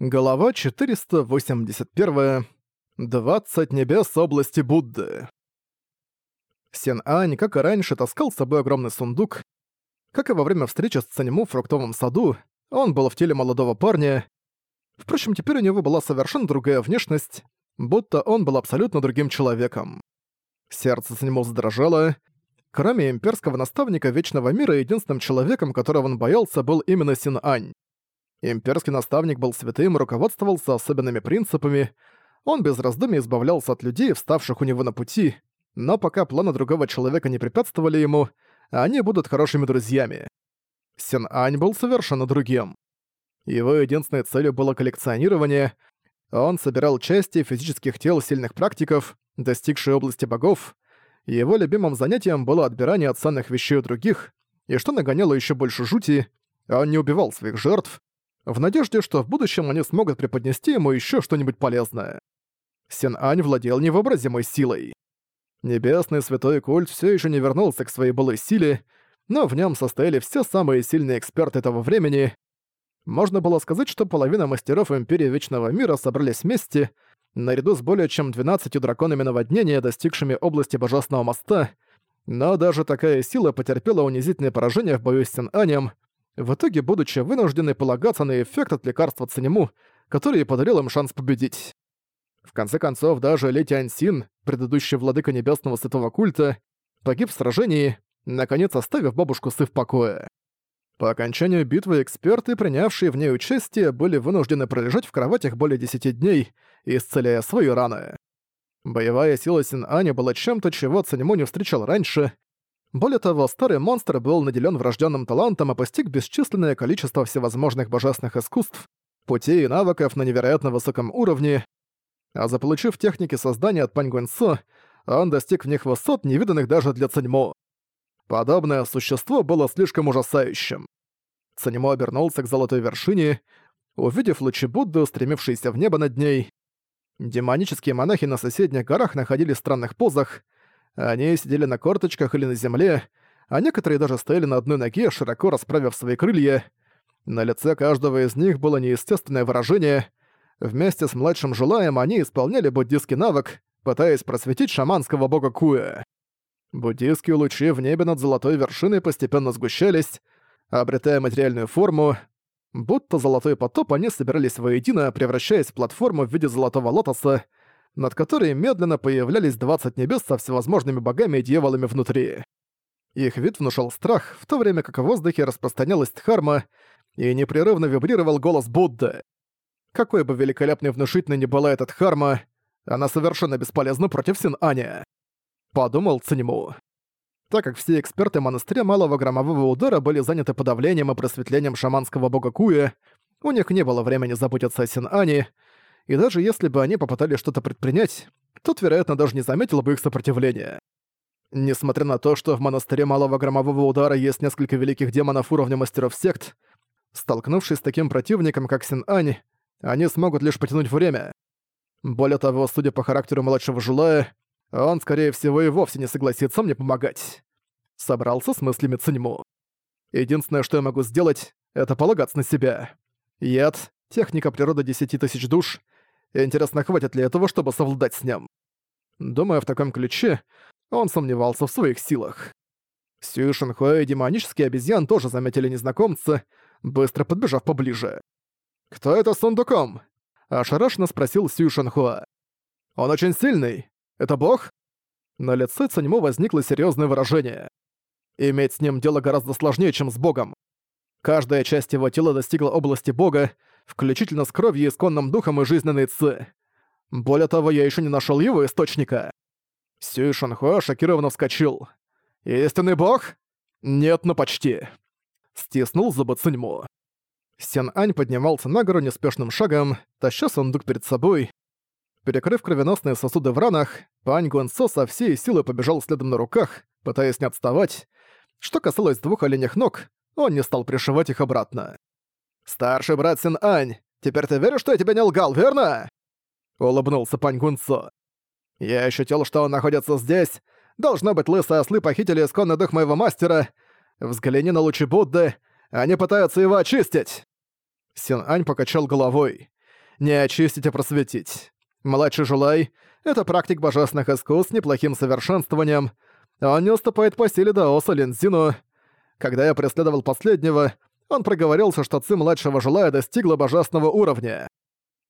Глава 481. 20 небес области Будды. Сен-Ань, как и раньше, таскал с собой огромный сундук. Как и во время встречи с Цанему в фруктовом саду, он был в теле молодого парня. Впрочем, теперь у него была совершенно другая внешность, будто он был абсолютно другим человеком. Сердце Цанему задрожало. Кроме имперского наставника Вечного Мира, единственным человеком, которого он боялся, был именно Син-Ань. Имперский наставник был святым руководствовался особенными принципами. Он без раздумий избавлялся от людей, вставших у него на пути, но пока планы другого человека не препятствовали ему, они будут хорошими друзьями. Син-Ань был совершенно другим. Его единственной целью было коллекционирование. Он собирал части физических тел сильных практиков, достигшие области богов. Его любимым занятием было отбирание от ценных вещей у других, и что нагоняло еще больше жути, он не убивал своих жертв, в надежде, что в будущем они смогут преподнести ему еще что-нибудь полезное. Сен-Ань владел невообразимой силой. Небесный святой культ все еще не вернулся к своей былой силе, но в нем состояли все самые сильные эксперты этого времени. Можно было сказать, что половина мастеров Империи Вечного Мира собрались вместе, наряду с более чем 12 драконами наводнения, достигшими области Божественного моста, но даже такая сила потерпела унизительное поражение в бою с Сен-Анем, в итоге будучи вынуждены полагаться на эффект от лекарства Цанему, который подарил им шанс победить. В конце концов, даже Лети Ансин, предыдущий владыка небесного святого культа, погиб в сражении, наконец оставив бабушку Сы в покое. По окончанию битвы эксперты, принявшие в ней участие, были вынуждены пролежать в кроватях более 10 дней, исцеляя свои раны. Боевая сила Син-Ани была чем-то, чего Цанему не встречал раньше, более того, старый монстр был наделен врожденным талантом и постиг бесчисленное количество всевозможных божественных искусств, путей и навыков на невероятно высоком уровне, а заполучив техники создания от Пань Гуэнсо, он достиг в них высот, невиданных даже для Цаньмо. Подобное существо было слишком ужасающим. Цаньмо обернулся к золотой вершине, увидев лучи Будды, устремившиеся в небо над ней. Демонические монахи на соседних горах находились в странных позах, они сидели на корточках или на земле, а некоторые даже стояли на одной ноге, широко расправив свои крылья. На лице каждого из них было неестественное выражение. Вместе с младшим Жулаем они исполняли буддийский навык, пытаясь просветить шаманского бога Куя. Буддийские лучи в небе над золотой вершиной постепенно сгущались, обретая материальную форму. Будто золотой потоп они собирались воедино, превращаясь в платформу в виде золотого лотоса, над которой медленно появлялись 20 небес со всевозможными богами и дьяволами внутри. Их вид внушал страх, в то время как в воздухе распространялась Дхарма и непрерывно вибрировал голос Будды. Какой бы великолепной внушительной ни была эта Дхарма, она совершенно бесполезна против Син-Аня. Подумал Циньму. Так как все эксперты монастыря Малого Громового Удара были заняты подавлением и просветлением шаманского бога Куя, у них не было времени заботиться о Син-Ане, и даже если бы они попытались что-то предпринять, тот, вероятно, даже не заметил бы их сопротивления. Несмотря на то, что в монастыре Малого Громового Удара есть несколько великих демонов уровня мастеров сект, столкнувшись с таким противником, как Син-Ань, они смогут лишь потянуть время. Более того, судя по характеру младшего Жулая, он, скорее всего, и вовсе не согласится мне помогать. Собрался с мыслями Циньму. Единственное, что я могу сделать, это полагаться на себя. Яд, техника природы десяти тысяч душ — Интересно, хватит ли этого, чтобы совладать с ним? Думая в таком ключе, он сомневался в своих силах. Сью Шинхуэ и демонический обезьян тоже заметили незнакомца, быстро подбежав поближе. «Кто это с сундуком?» – ошарашенно спросил Сью Шинхуэ. «Он очень сильный. Это бог?» На лице Цаньмо возникло серьезное выражение. Иметь с ним дело гораздо сложнее, чем с богом. Каждая часть его тела достигла области бога, включительно с кровью, исконным духом и жизненной ци. Более того, я еще не нашел его источника. Сюй Шанхуа шокированно вскочил. «Истинный бог? Нет, но почти». Стиснул зубы Циньму. Сен Ань поднимался на гору неспешным шагом, таща сундук перед собой. Перекрыв кровеносные сосуды в ранах, Пань Гуэнсо со всей силы побежал следом на руках, пытаясь не отставать. Что касалось двух оленях ног, он не стал пришивать их обратно. «Старший брат Син Ань, теперь ты веришь, что я тебя не лгал, верно?» Улыбнулся Пань Гунцо. «Я ощутил, что он находится здесь. Должно быть, лысые ослы похитили исконный дух моего мастера. Взгляни на лучи Будды, они пытаются его очистить!» Син Ань покачал головой. не очистить, а просветить. Младший Жулай — это практик божественных искусств с неплохим совершенствованием. Он не уступает по силе Даоса Линзину. Когда я преследовал последнего, он проговорился, что ци младшего Жулая достигла божественного уровня.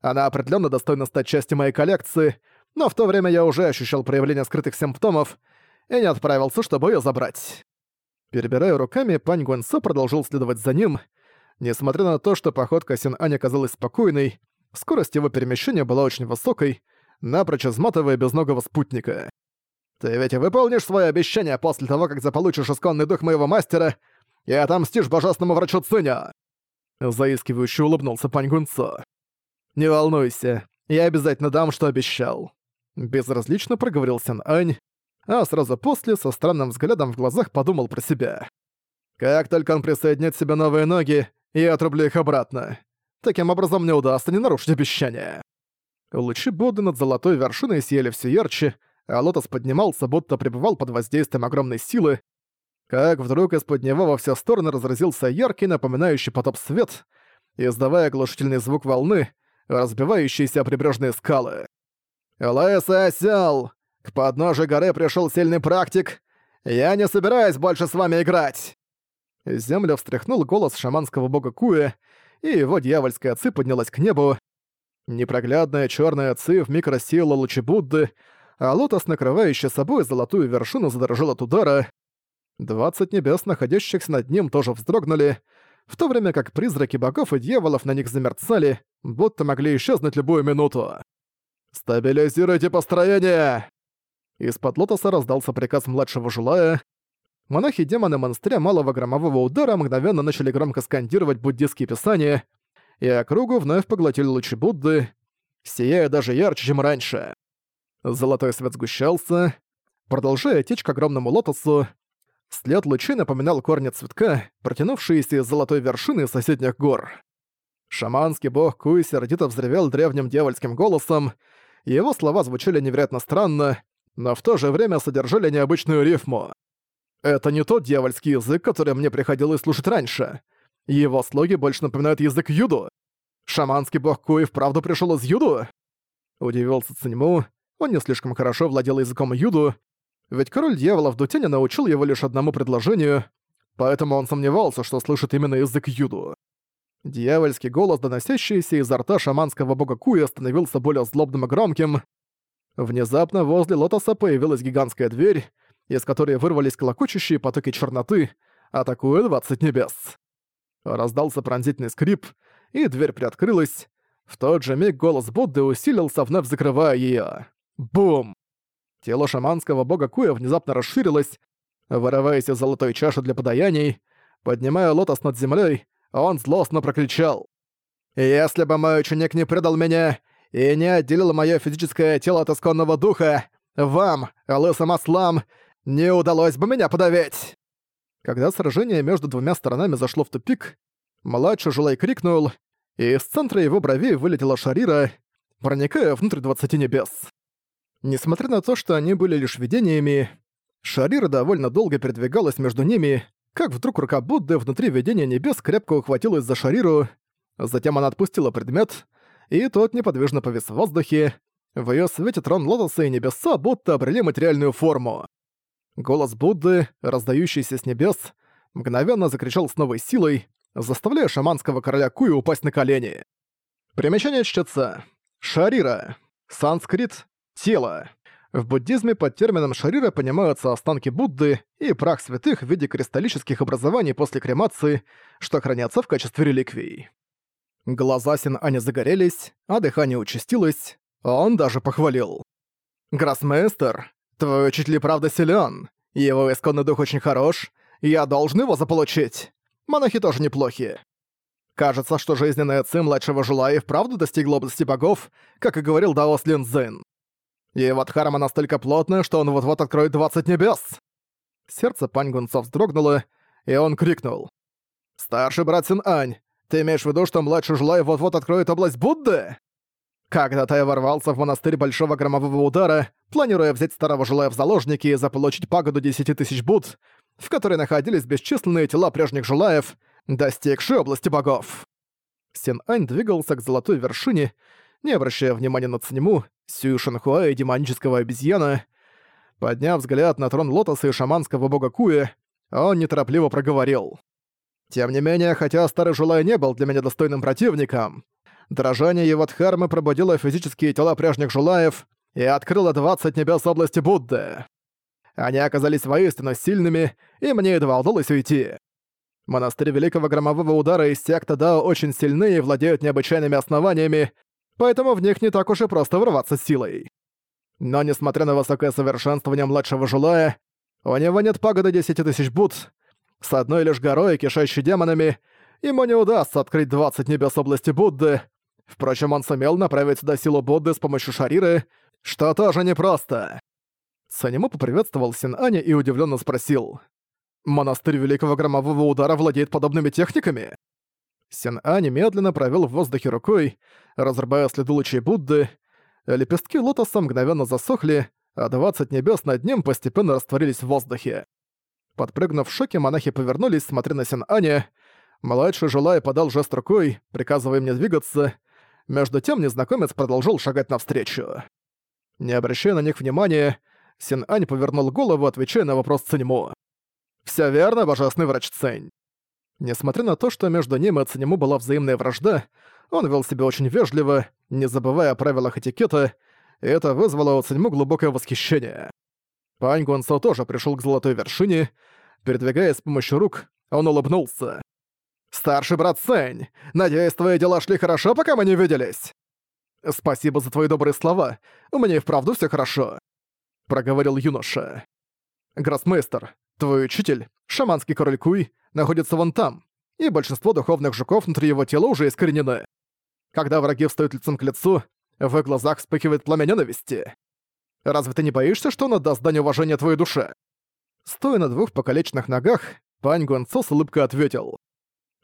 Она определенно достойна стать частью моей коллекции, но в то время я уже ощущал проявление скрытых симптомов и не отправился, чтобы ее забрать. Перебирая руками, Пань Гуэнсо продолжил следовать за ним. Несмотря на то, что походка Син-Ань оказалась спокойной, скорость его перемещения была очень высокой, напрочь изматывая безногого спутника. «Ты ведь выполнишь свое обещание после того, как заполучишь исконный дух моего мастера и отомстишь божественному врачу Циня!» Заискивающе улыбнулся Пань Гунцо. «Не волнуйся, я обязательно дам, что обещал». Безразлично проговорил Сян Ань, а сразу после со странным взглядом в глазах подумал про себя. «Как только он присоединит себе новые ноги, я отрублю их обратно. Таким образом мне удастся не нарушить обещание». Лучи Будды над золотой вершиной сияли все ярче, а лотос поднимался, будто пребывал под воздействием огромной силы, как вдруг из-под него во все стороны разразился яркий, напоминающий потоп свет, издавая оглушительный звук волны, разбивающиеся о прибрежные скалы. «Лыс и осёл! К подножию горы пришел сильный практик! Я не собираюсь больше с вами играть!» Землю встряхнул голос шаманского бога Куя, и его дьявольская ци поднялась к небу. Непроглядная черная ци вмиг рассеяла лучи Будды, а лотос, накрывающий собой золотую вершину, задрожал от удара. Двадцать небес, находящихся над ним, тоже вздрогнули, в то время как призраки богов и дьяволов на них замерцали, будто могли исчезнуть любую минуту. «Стабилизируйте построение!» Из-под лотоса раздался приказ младшего Жулая. Монахи-демоны монастыря малого громового удара мгновенно начали громко скандировать буддистские писания, и округу вновь поглотили лучи Будды, сияя даже ярче, чем раньше. Золотой свет сгущался, продолжая течь к огромному лотосу, След лучей напоминал корни цветка, протянувшиеся из золотой вершины соседних гор. Шаманский бог Куй сердито взревел древним дьявольским голосом, и его слова звучали невероятно странно, но в то же время содержали необычную рифму. Это не тот дьявольский язык, который мне приходилось слушать раньше. Его слоги больше напоминают язык юду. Шаманский бог Куй вправду пришел из юду? Удивился Циньму. Он не слишком хорошо владел языком юду, ведь король дьяволов Дутяня научил его лишь одному предложению, поэтому он сомневался, что слышит именно язык Юду. Дьявольский голос, доносящийся изо рта шаманского бога Куя, становился более злобным и громким. Внезапно возле лотоса появилась гигантская дверь, из которой вырвались колокочущие потоки черноты, атакуя двадцать небес. Раздался пронзительный скрип, и дверь приоткрылась. В тот же миг голос Будды усилился, вновь закрывая её. Бум! Тело шаманского бога Куя внезапно расширилось, вырываясь из золотой чаши для подаяний. Поднимая лотос над землей, он злостно прокричал. «Если бы мой ученик не предал меня и не отделил мое физическое тело от исконного духа, вам, лысым ослам, не удалось бы меня подавить!» Когда сражение между двумя сторонами зашло в тупик, младший Жулай крикнул, и из центра его бровей вылетела Шарира, проникая внутрь двадцати небес. Несмотря на то, что они были лишь видениями, Шарира довольно долго передвигалась между ними, как вдруг рука Будды внутри видения небес крепко ухватилась за Шариру, затем она отпустила предмет, и тот неподвижно повис в воздухе. В её свете трон лотоса и небеса будто обрели материальную форму. Голос Будды, раздающийся с небес, мгновенно закричал с новой силой, заставляя шаманского короля Кую упасть на колени. Примечание чтеца. Шарира. Санскрит тело. В буддизме под термином шарира понимаются останки Будды и прах святых в виде кристаллических образований после кремации, что хранятся в качестве реликвий. Глаза Син-Ани загорелись, а дыхание участилось, он даже похвалил. «Гроссмейстер, твой учитель правда силен, его исконный дух очень хорош, я должен его заполучить. Монахи тоже неплохи. Кажется, что жизненная ци младшего Жулая вправду достигла области богов, как и говорил Даос Линзин. Его дхарма настолько плотная, что он вот-вот откроет 20 небес!» Сердце Пань Гунца вздрогнуло, и он крикнул. «Старший брат Син Ань, ты имеешь в виду, что младший Жулай вот-вот откроет область Будды?» Когда-то я ворвался в монастырь Большого Громового Удара, планируя взять старого Жулая в заложники и заполучить пагоду 10 тысяч Буд, в которой находились бесчисленные тела прежних Жулаев, достигшие области богов. Сен Ань двигался к золотой вершине, не обращая внимания на Циньму, Сюй Шанхуа и демонического обезьяна. Подняв взгляд на трон лотоса и шаманского бога Куя, он неторопливо проговорил. «Тем не менее, хотя старый Жулай не был для меня достойным противником, дрожание его дхармы пробудило физические тела прежних Жулаев и открыло 20 небес области Будды. Они оказались воистину сильными, и мне едва удалось уйти. Монастырь Великого Громового Удара и секта Дао очень сильны и владеют необычайными основаниями, поэтому в них не так уж и просто ворваться силой. Но несмотря на высокое совершенствование младшего Жулая, у него нет пагоды 10 тысяч бут. С одной лишь горой, кишащей демонами, ему не удастся открыть 20 небес области Будды. Впрочем, он сумел направить сюда силу Будды с помощью Шариры, что тоже непросто. Санему поприветствовал Син Аня и удивленно спросил. «Монастырь Великого Громового Удара владеет подобными техниками?» Син Ань медленно провел в воздухе рукой, разрубая следы лучей Будды. Лепестки лотоса мгновенно засохли, а двадцать небес над ним постепенно растворились в воздухе. Подпрыгнув в шоке, монахи повернулись, смотря на Син Аня. Младший желая подал жест рукой, приказывая мне двигаться. Между тем незнакомец продолжил шагать навстречу. Не обращая на них внимания, Син Ань повернул голову, отвечая на вопрос Циньму. «Всё верно, божественный врач Цинь». Несмотря на то, что между ним и Циньму была взаимная вражда, он вел себя очень вежливо, не забывая о правилах этикета, и это вызвало у Циньму глубокое восхищение. Пань Гуансо тоже пришел к золотой вершине. Передвигаясь с помощью рук, он улыбнулся. «Старший брат Сэнь, надеюсь, твои дела шли хорошо, пока мы не виделись?» «Спасибо за твои добрые слова. У меня и вправду все хорошо», — проговорил юноша. «Гроссмейстер, твой учитель, шаманский король Куй, находится вон там, и большинство духовных жуков внутри его тела уже искоренены. Когда враги встают лицом к лицу, в их глазах вспыхивает пламя ненависти. Разве ты не боишься, что он отдаст дань уважения твоей душе?» Стоя на двух покалеченных ногах, Пань Гуанцо с улыбкой ответил.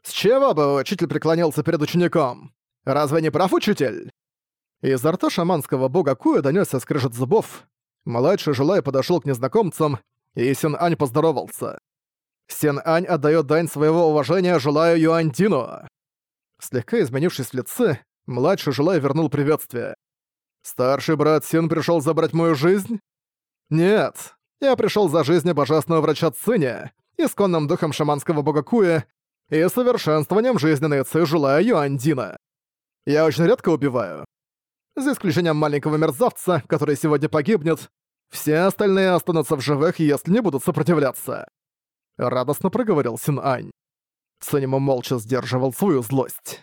«С чего бы учитель преклонился перед учеником? Разве не прав учитель?» Изо рта шаманского бога Куя донёсся скрежет зубов. Младший желая подошёл к незнакомцам, и Син Ань поздоровался. Син Ань отдаёт дань своего уважения желаю Юандину. Слегка изменившись в лице, младший желая вернул приветствие. «Старший брат Син пришёл забрать мою жизнь?» «Нет, я пришёл за жизнью божественного врача Циня, исконным духом шаманского бога Куя и совершенствованием жизненной ци желаю Юандина. Я очень редко убиваю, за исключением маленького мерзавца, который сегодня погибнет, все остальные останутся в живых, если не будут сопротивляться. Радостно проговорил Син Ань. Санему молча сдерживал свою злость.